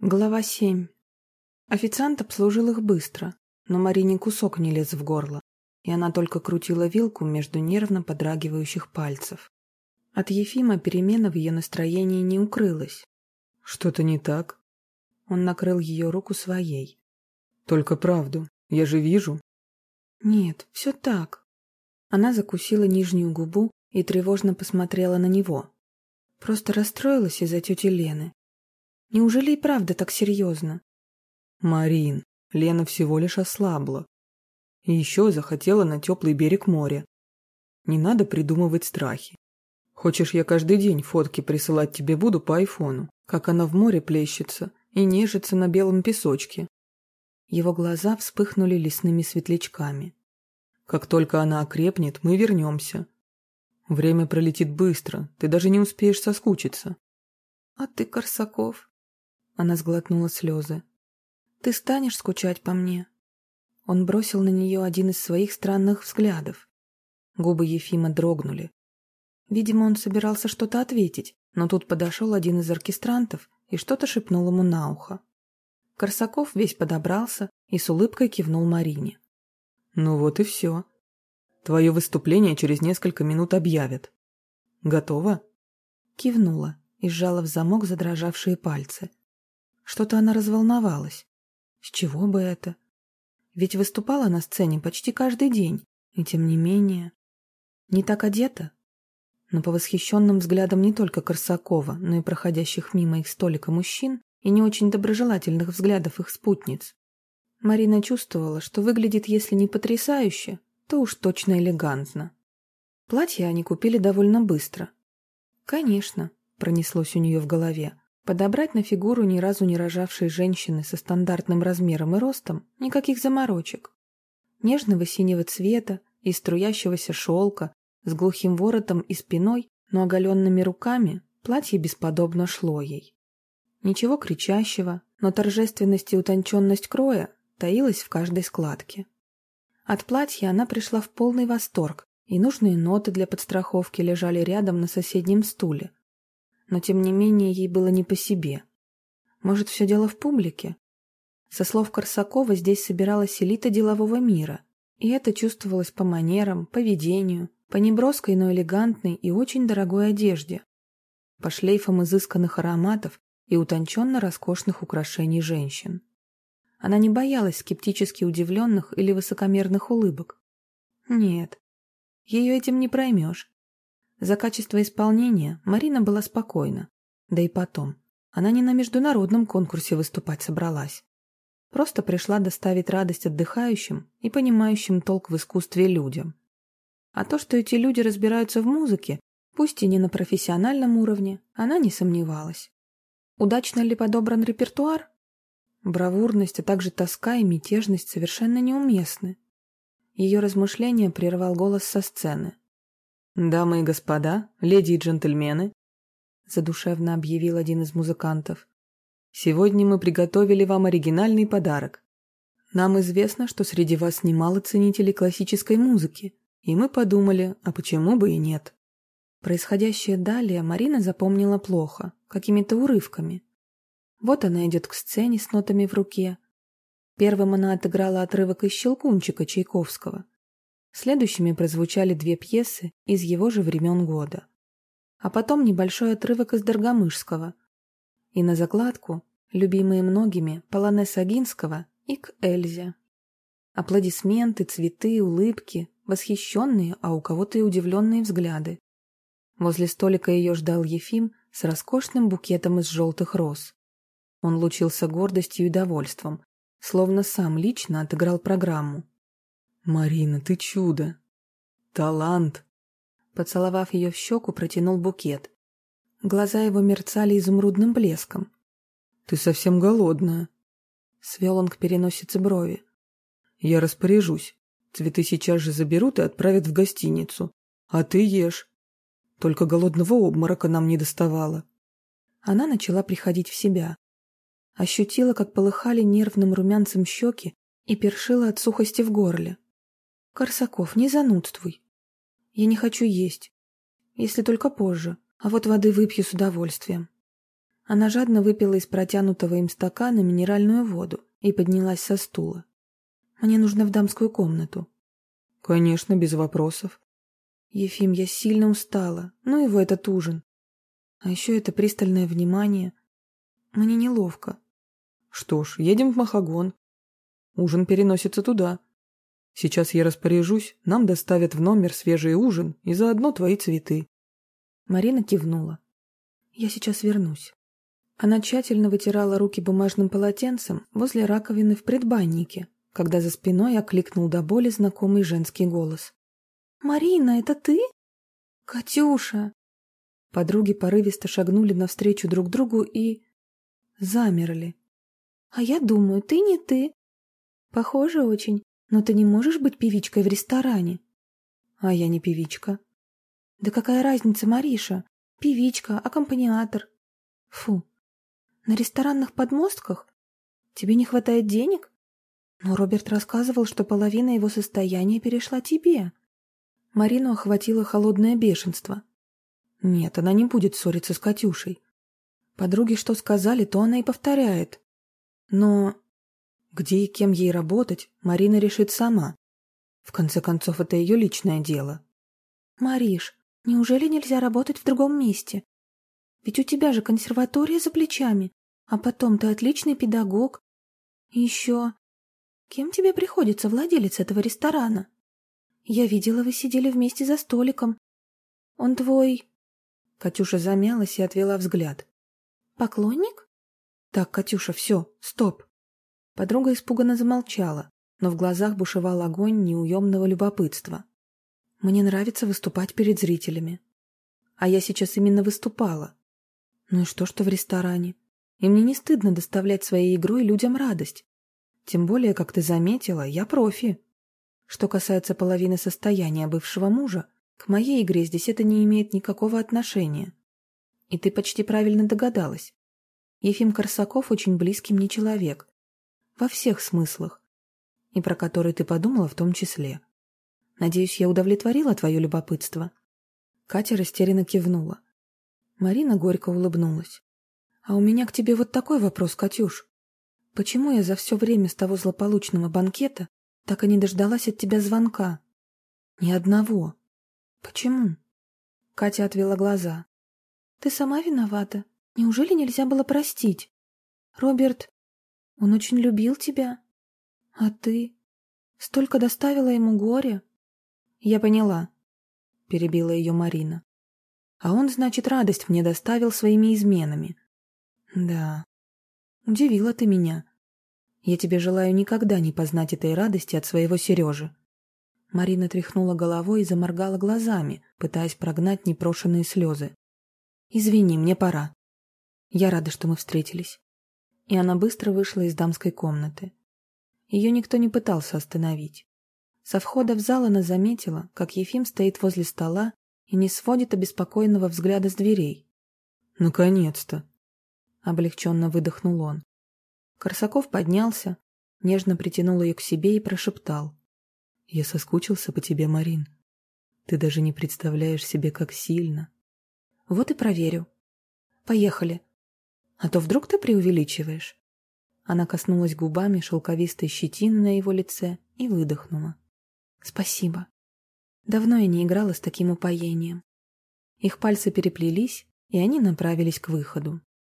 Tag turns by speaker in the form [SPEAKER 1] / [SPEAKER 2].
[SPEAKER 1] Глава 7. Официант обслужил их быстро, но Марине кусок не лез в горло, и она только крутила вилку между нервно подрагивающих пальцев. От Ефима перемена в ее настроении не укрылась.
[SPEAKER 2] «Что-то не так?»
[SPEAKER 1] Он накрыл ее руку своей.
[SPEAKER 2] «Только правду. Я же вижу».
[SPEAKER 1] «Нет, все так». Она закусила нижнюю губу и тревожно посмотрела на него. Просто расстроилась из-за тети Лены. Неужели и правда так серьезно?
[SPEAKER 2] Марин, Лена всего лишь ослабла. И еще захотела на теплый берег моря. Не надо придумывать страхи. Хочешь, я каждый день фотки присылать тебе буду по айфону, как она в море плещется и нежится на белом песочке.
[SPEAKER 1] Его глаза вспыхнули лесными светлячками.
[SPEAKER 2] Как только она окрепнет, мы вернемся. Время пролетит быстро, ты даже не успеешь соскучиться.
[SPEAKER 1] А ты, Корсаков, она сглотнула слезы. «Ты станешь скучать по мне?» Он бросил на нее один из своих странных взглядов. Губы Ефима дрогнули. Видимо, он собирался что-то ответить, но тут подошел один из оркестрантов и что-то шепнул ему на ухо. Корсаков весь подобрался и с улыбкой кивнул Марине.
[SPEAKER 2] «Ну вот и все. Твое выступление через несколько минут объявят. Готово?»
[SPEAKER 1] Кивнула и сжала в замок задрожавшие пальцы. Что-то она разволновалась. С чего бы это? Ведь выступала на сцене почти каждый день, и тем не менее... Не так одета? Но по восхищенным взглядам не только Корсакова, но и проходящих мимо их столика мужчин и не очень доброжелательных взглядов их спутниц, Марина чувствовала, что выглядит, если не потрясающе, то уж точно элегантно. Платье они купили довольно быстро. «Конечно», — пронеслось у нее в голове, Подобрать на фигуру ни разу не рожавшей женщины со стандартным размером и ростом никаких заморочек. Нежного синего цвета, из струящегося шелка, с глухим воротом и спиной, но оголенными руками, платье бесподобно шло ей. Ничего кричащего, но торжественность и утонченность кроя таилась в каждой складке. От платья она пришла в полный восторг, и нужные ноты для подстраховки лежали рядом на соседнем стуле, но тем не менее ей было не по себе. Может, все дело в публике? Со слов Корсакова здесь собиралась элита делового мира, и это чувствовалось по манерам, поведению, по неброской, но элегантной и очень дорогой одежде, по шлейфам изысканных ароматов и утонченно роскошных украшений женщин. Она не боялась скептически удивленных или высокомерных улыбок. Нет, ее этим не проймешь. За качество исполнения Марина была спокойна. Да и потом, она не на международном конкурсе выступать собралась. Просто пришла доставить радость отдыхающим и понимающим толк в искусстве людям. А то, что эти люди разбираются в музыке, пусть и не на профессиональном уровне, она не сомневалась. Удачно ли подобран репертуар? Бравурность, а также тоска и мятежность совершенно неуместны. Ее размышления прервал голос со сцены.
[SPEAKER 2] «Дамы и господа, леди и джентльмены», —
[SPEAKER 1] задушевно объявил один из музыкантов.
[SPEAKER 2] «Сегодня мы приготовили вам оригинальный подарок. Нам известно, что среди вас немало ценителей классической музыки, и мы подумали, а почему бы и нет».
[SPEAKER 1] Происходящее далее Марина запомнила плохо, какими-то урывками. Вот она идет к сцене с нотами в руке. Первым она отыграла отрывок из «Щелкунчика» Чайковского — Следующими прозвучали две пьесы из его же времен года. А потом небольшой отрывок из Доргомышского. И на закладку любимые многими полонез Агинского и к Эльзе. Аплодисменты, цветы, улыбки, восхищенные, а у кого-то и удивленные взгляды. Возле столика ее ждал Ефим с роскошным букетом из желтых роз. Он лучился гордостью и довольством, словно сам лично отыграл программу.
[SPEAKER 2] «Марина, ты чудо! Талант!»
[SPEAKER 1] Поцеловав ее в щеку, протянул букет. Глаза его мерцали изумрудным блеском.
[SPEAKER 2] «Ты совсем голодная!»
[SPEAKER 1] Свел он к переносице брови.
[SPEAKER 2] «Я распоряжусь. Цветы сейчас же заберут и отправят в гостиницу. А ты ешь. Только голодного обморока нам не доставало».
[SPEAKER 1] Она начала приходить в себя. Ощутила, как полыхали нервным румянцем щеки и першила от сухости в горле. «Корсаков, не занудствуй. Я не хочу есть. Если только позже, а вот воды выпью с удовольствием». Она жадно выпила из протянутого им стакана минеральную воду и поднялась со стула. «Мне нужно в дамскую комнату».
[SPEAKER 2] «Конечно, без вопросов».
[SPEAKER 1] «Ефим, я сильно устала. Ну его этот ужин. А еще это пристальное внимание. Мне неловко».
[SPEAKER 2] «Что ж, едем в Махагон. Ужин переносится туда. Сейчас я распоряжусь, нам доставят в номер свежий ужин и заодно твои цветы».
[SPEAKER 1] Марина кивнула. «Я сейчас вернусь». Она тщательно вытирала руки бумажным полотенцем возле раковины в предбаннике, когда за спиной окликнул до боли знакомый женский голос. «Марина, это ты?» «Катюша!» Подруги порывисто шагнули навстречу друг другу и... замерли. «А я думаю, ты не ты». «Похоже очень, но ты не можешь быть певичкой в ресторане». «А я не певичка». «Да какая разница, Мариша? Певичка, аккомпаниатор». «Фу, на ресторанных подмостках? Тебе не хватает денег? Но Роберт рассказывал, что половина его состояния перешла тебе. Марину охватило холодное бешенство. Нет, она не будет ссориться с Катюшей. Подруги что сказали, то она и повторяет. Но где и кем ей работать, Марина решит сама. В конце концов, это ее личное дело. «Мариш, неужели нельзя работать в другом месте? Ведь у тебя же консерватория за плечами. А потом ты отличный педагог. И еще... Кем тебе приходится владелец этого ресторана? Я видела, вы сидели вместе за столиком. Он твой... Катюша замялась и отвела взгляд. Поклонник? Так, Катюша, все, стоп. Подруга испуганно замолчала, но в глазах бушевал огонь неуемного любопытства. Мне нравится выступать перед зрителями. А я сейчас именно выступала. Ну и что, что в ресторане? И мне не стыдно доставлять своей игрой людям радость. Тем более, как ты заметила, я профи. Что касается половины состояния бывшего мужа, к моей игре здесь это не имеет никакого отношения. И ты почти правильно догадалась. Ефим Корсаков очень близкий мне человек. Во всех смыслах. И про который ты подумала в том числе. Надеюсь, я удовлетворила твое любопытство. Катя растерянно кивнула. Марина горько улыбнулась. А у меня к тебе вот такой вопрос, Катюш. Почему я за все время с того злополучного банкета так и не дождалась от тебя звонка? Ни одного. Почему? Катя отвела глаза. Ты сама виновата. Неужели нельзя было простить? Роберт, он очень любил тебя. А ты? Столько доставила ему горя. Я поняла, перебила ее Марина. А он, значит, радость мне доставил своими изменами. Да. Удивила ты меня. Я тебе желаю никогда не познать этой радости от своего Сережи. Марина тряхнула головой и заморгала глазами, пытаясь прогнать непрошенные слезы. «Извини, мне пора. Я рада, что мы встретились». И она быстро вышла из дамской комнаты. Ее никто не пытался остановить. Со входа в зал она заметила, как Ефим стоит возле стола и не сводит обеспокоенного взгляда с дверей.
[SPEAKER 2] «Наконец-то!»
[SPEAKER 1] Облегченно выдохнул он. Корсаков поднялся, нежно притянул ее к себе и прошептал.
[SPEAKER 2] «Я соскучился по тебе, Марин. Ты даже не представляешь себе, как сильно».
[SPEAKER 1] «Вот и проверю. Поехали. А то вдруг ты преувеличиваешь?» Она коснулась губами шелковистой щетины на его лице и выдохнула. «Спасибо. Давно я не играла с таким упоением». Их пальцы переплелись, и они направились к выходу.